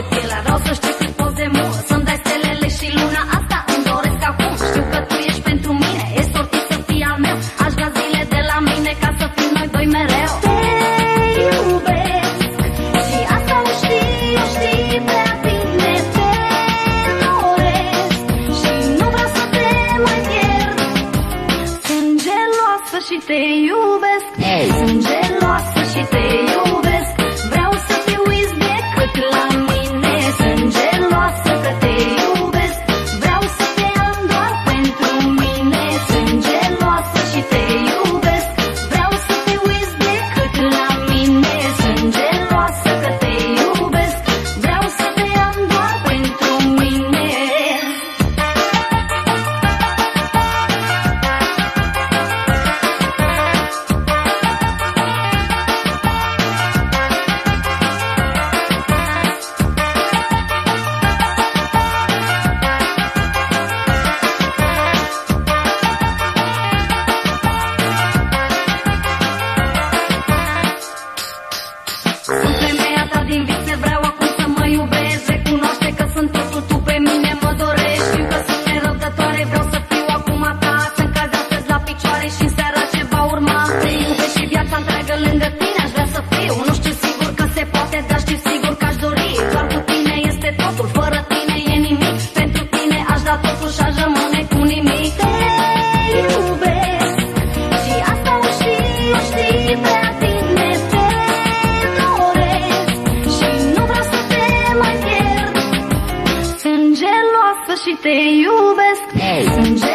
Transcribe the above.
poate Fie la rău să știi cât poze mu Să-mi dai stelele și luna Asta îmi doresc acum. Știu că tu ești pentru mine E sortit să fii al meu. Aș vrea zile de la mine Ca să fim noi doi mereu. Te iubesc Și asta o știi, o știi prea bine. Te doresc Și nu vreau să te mai pierd. Sunt geloasă și te iubesc. Hey. Sunt geloasă You best. Hey.